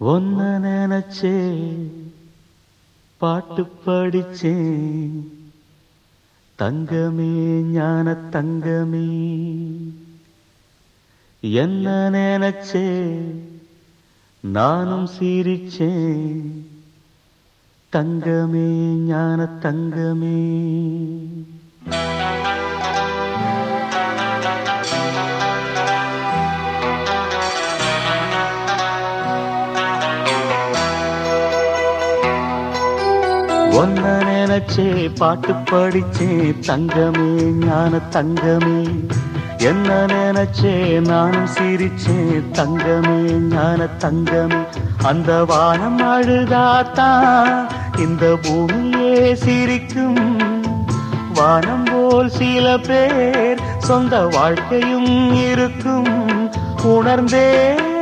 ஒன்ன நினைச்சே பாட்டு படிச்சேன். தங்கமே ஞான தங்கமே. என்ன நினைச்சே நானும் சிரிச்சேன். தங்கமே ஞான தங்கமே. ஒன்ன நினைச்சே பாட்டு படிச்சே தங்கமே ஞான தங்கமே. என்ன நினைச்சே நானும் சிரிச்சே தங்கமே ஞான தங்கமே. அந்த வானம் அழுதாத்தான் இந்த பூமியே சிரிக்கும். வானம் போல் சில பேர் சொந்த வாழ்க்கையும் இருக்கும். உணர்ந்தேன்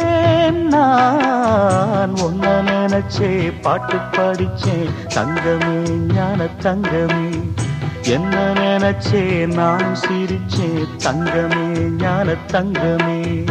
நான். உன்ன நினைச்சே பாட்டு படிச்சேன். தங்கமே ஞான தங்கமே. என்ன நினைச்சே நான் சிரிச்சேன். தங்கமே ஞான தங்கமே.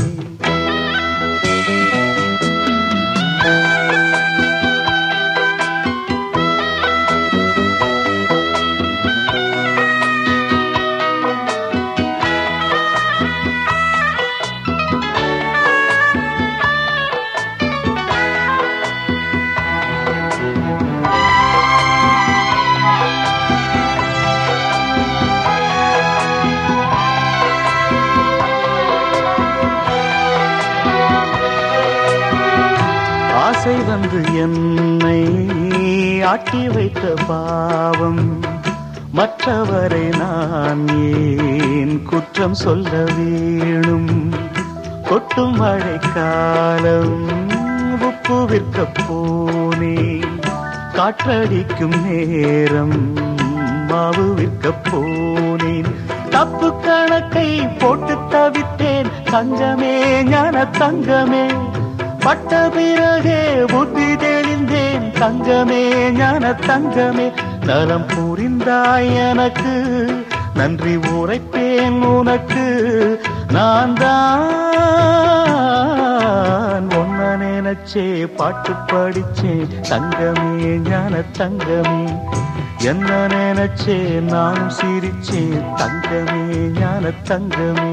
ஆசை வந்து என்னை ஆட்டி வைத்த பாவம். மற்றவரை நான் ஏன் குற்றம் சொல்ல வேணும்? கொட்டும் மழைக்காலம் உப்பு விற்க போனே காற்றடிக்கும் நேரம் மாவு விற்க போனேன். தப்பு கணக்கை போட்டு தவித்தேன். தங்கமே ஞான தங்கமே பட்ட பிறகே புத்தி தெளிந்தேன். தங்கமே ஞான தங்கமே நலம் புரிந்தாய் எனக்கு. நன்றி உரைப்பேன் உனக்கு. நான் தான் ஒன்ன நினைச்சே பாட்டு படிச்சேன் தங்கமே ஞான தங்கமே என்ன நினைச்சே நானும் சிரிச்சேன் தங்கமே ஞான தங்கமே.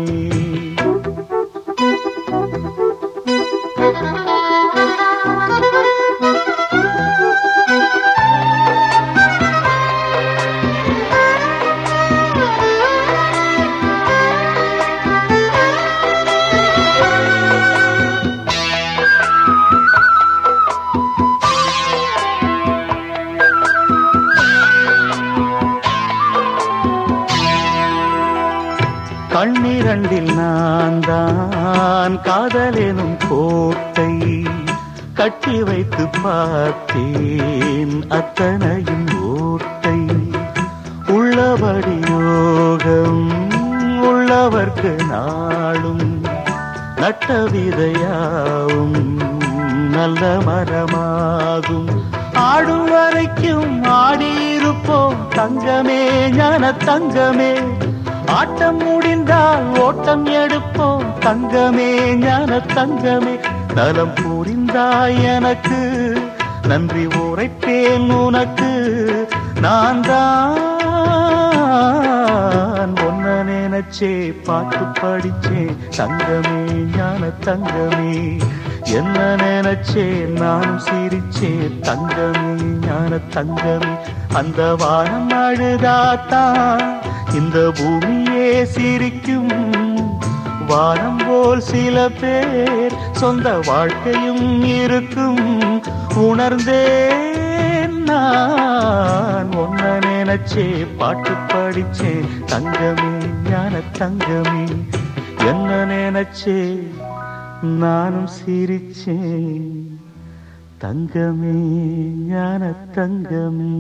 கண்ணிரண்டில் நான் தான் காதலெனும் கோட்டை கட்டி வைத்து பார்த்தேன் அத்தனையும் ஓட்டை. உள்ளபடி யோகம் உள்ளவர்க்கு நாளும் நட்ட விதையாவும் நல்ல மரமாகும். ஆடும் வரைக்கும் ஆடியிருப்போம் தங்கமே ஞான தங்கமே ஆட்டம் முடிந்தால் ஓட்டம் எடுப்போம். தங்கமே ஞான தங்கமே. நலம் புரிந்தாய் எனக்கு. நன்றி உரைப்பேன் உனக்கு. நான் தான் ஒன்ன நினைச்சே பாட்டு படிச்சேன் தங்கமே ஞான தங்கமே. என்ன நினைச்சே? நானும் சிரிச்சே. தங்கமே ஞான தங்கமே. அந்த வானம் அழுதாத்தான் இந்த பூமியே சிரிக்கும். வானம் போல் சில பேர் சொந்த வாழ்க்கையும் இருக்கும். உணர்ந்தேன் நான். ஒன்ன நினைச்சே பாட்டு படிச்சேன் தங்கமே ஞான தங்கமே. என்ன நினைச்சே? நானும் சிரிச்சேன் தங்கமே ஞான தங்கமே